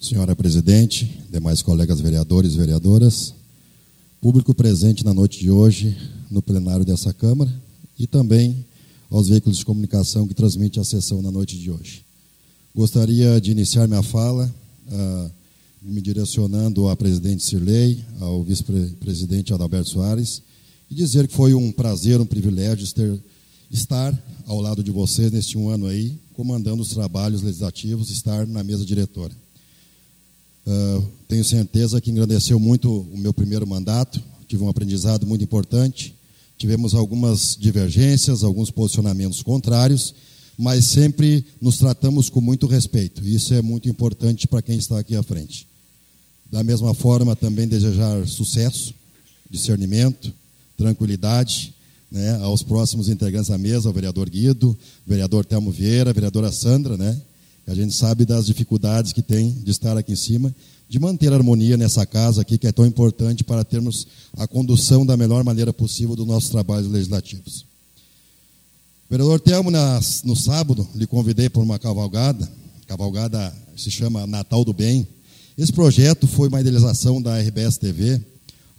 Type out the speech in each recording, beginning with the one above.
Senhora presidente, demais colegas vereadores e vereadoras, público presente na noite de hoje no plenário dessa Câmara e também aos veículos de comunicação que transmitem a sessão na noite de hoje. Gostaria de iniciar minha fala uh, me direcionando à presidente Sirlei, ao vice-presidente Adalberto Soares, e dizer que foi um prazer, um privilégio estar ao lado de vocês neste um ano aí, comandando os trabalhos legislativos, estar na mesa diretora. Uh, tenho certeza que engrandeceu muito o meu primeiro mandato, tive um aprendizado muito importante. Tivemos algumas divergências, alguns posicionamentos contrários, mas sempre nos tratamos com muito respeito. Isso é muito importante para quem está aqui à frente. Da mesma forma, também desejar sucesso, discernimento, tranquilidade né, aos próximos integrantes da mesa, o vereador Guido, o vereador Telmo Vieira, a vereadora Sandra, né, a gente sabe das dificuldades que tem de estar aqui em cima, de manter a harmonia nessa casa aqui, que é tão importante para termos a condução da melhor maneira possível dos nossos trabalhos legislativos. Vereador Telmo, no sábado, lhe convidei para uma cavalgada, cavalgada se chama Natal do Bem. Esse projeto foi uma idealização da RBS TV,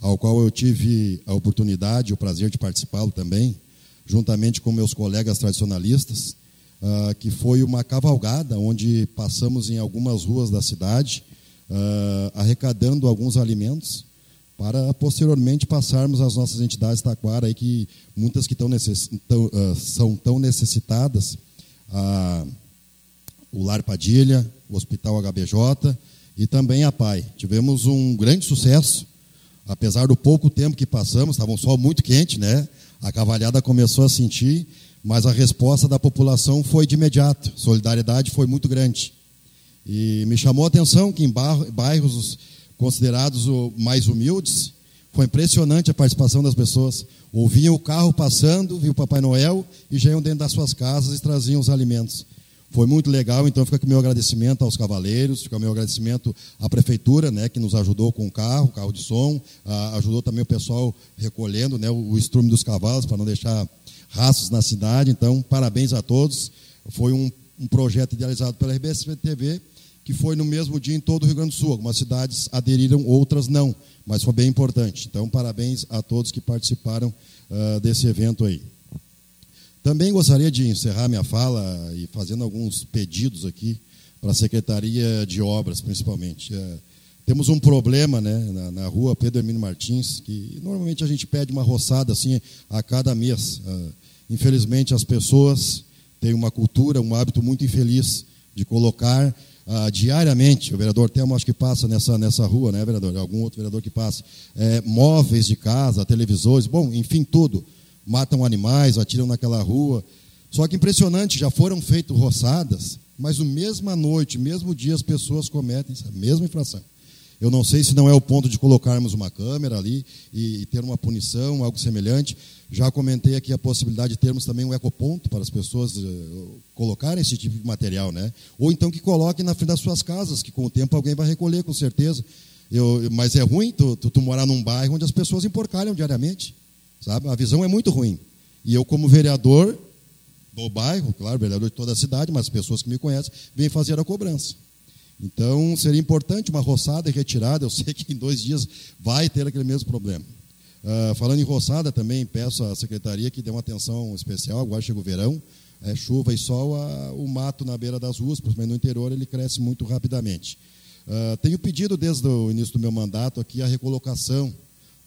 ao qual eu tive a oportunidade o prazer de participá-lo também, juntamente com meus colegas tradicionalistas uh, que foi uma cavalgada onde passamos em algumas ruas da cidade, uh, arrecadando alguns alimentos para posteriormente passarmos às nossas entidades taquara aí que muitas que necess, tão, uh, são tão necessitadas, o Lar Padilha, o Hospital HBJ e também a PAI. Tivemos um grande sucesso, apesar do pouco tempo que passamos, estava um sol muito quente, né? A cavalhada começou a sentir mas a resposta da população foi de imediato, solidariedade foi muito grande. E me chamou a atenção que em bairros considerados mais humildes, foi impressionante a participação das pessoas. Ouviam o carro passando, viu o Papai Noel e já iam dentro das suas casas e traziam os alimentos. Foi muito legal, então fica aqui o meu agradecimento aos cavaleiros, fica o meu agradecimento à prefeitura, né, que nos ajudou com o carro, carro de som, ajudou também o pessoal recolhendo né, o, o estrume dos cavalos para não deixar raças na cidade. Então, parabéns a todos. Foi um, um projeto idealizado pela RBS TV, que foi no mesmo dia em todo o Rio Grande do Sul. Algumas cidades aderiram, outras não, mas foi bem importante. Então, parabéns a todos que participaram uh, desse evento aí. Também gostaria de encerrar minha fala e fazendo alguns pedidos aqui para a Secretaria de Obras, principalmente. Uh, temos um problema né, na, na, rua Pedro Hermínio Martins, que normalmente a gente pede uma roçada assim a cada mês. Uh, Infelizmente, as pessoas têm uma cultura, um hábito muito infeliz de colocar ah, diariamente, o vereador Telmo acho que passa nessa, nessa rua, né, vereador? Algum outro vereador que passa, é, móveis de casa, televisores, bom, enfim, tudo. Matam animais, atiram naquela rua. Só que impressionante, já foram feitas roçadas, mas no mesma noite, mesmo dia, as pessoas cometem a mesma infração. Eu não sei se não é o ponto de colocarmos uma câmera ali e, e ter uma punição, algo semelhante. Já comentei aqui a possibilidade de termos também um ecoponto para as pessoas uh, colocarem esse tipo de material, né? Ou então que coloquem na frente das suas casas, que com o tempo alguém vai recolher, com certeza. Eu, mas é ruim tu, tu, tu, morar num bairro onde as pessoas emporcalham diariamente, sabe? A visão é muito ruim. E eu, como vereador do bairro, claro, vereador de toda a cidade, mas as pessoas que me conhecem, vêm fazer a cobrança. Então, seria importante uma roçada e retirada. Eu sei que em dois dias vai ter aquele mesmo problema. Uh, falando em roçada, também peço à secretaria que dê uma atenção especial. Agora chega o verão, é, chuva e sol, a, o mato na beira das ruas, principalmente no interior, ele cresce muito rapidamente. Uh, tenho pedido desde o início do meu mandato aqui a recolocação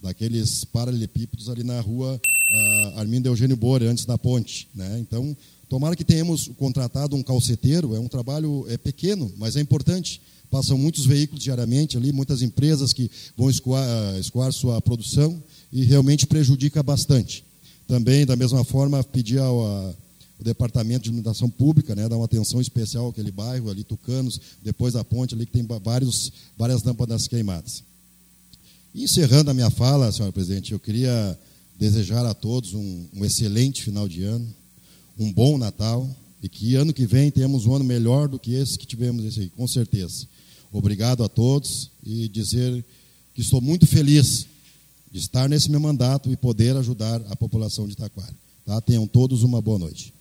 daqueles paralelepípedos ali na rua uh, Armindo Eugênio Bore, antes da ponte. Né? Então, Tomara que tenhamos contratado um calceteiro, é um trabalho é pequeno, mas é importante. Passam muitos veículos diariamente ali, muitas empresas que vão escoar, escoar sua produção e realmente prejudica bastante. Também, da mesma forma, pedir ao, a, o Departamento de Iluminação Pública, né, dar uma atenção especial àquele bairro ali, Tucanos, depois da ponte ali, que tem vários, várias lâmpadas queimadas. Encerrando a minha fala, senhora presidente, eu queria desejar a todos um, um excelente final de ano, um bom Natal e que ano que vem tenhamos um ano melhor do que esse que tivemos esse com certeza. Obrigado a todos e dizer que estou muito feliz de estar nesse meu mandato e poder ajudar a população de Taquara. Tá? Tenham todos uma boa noite.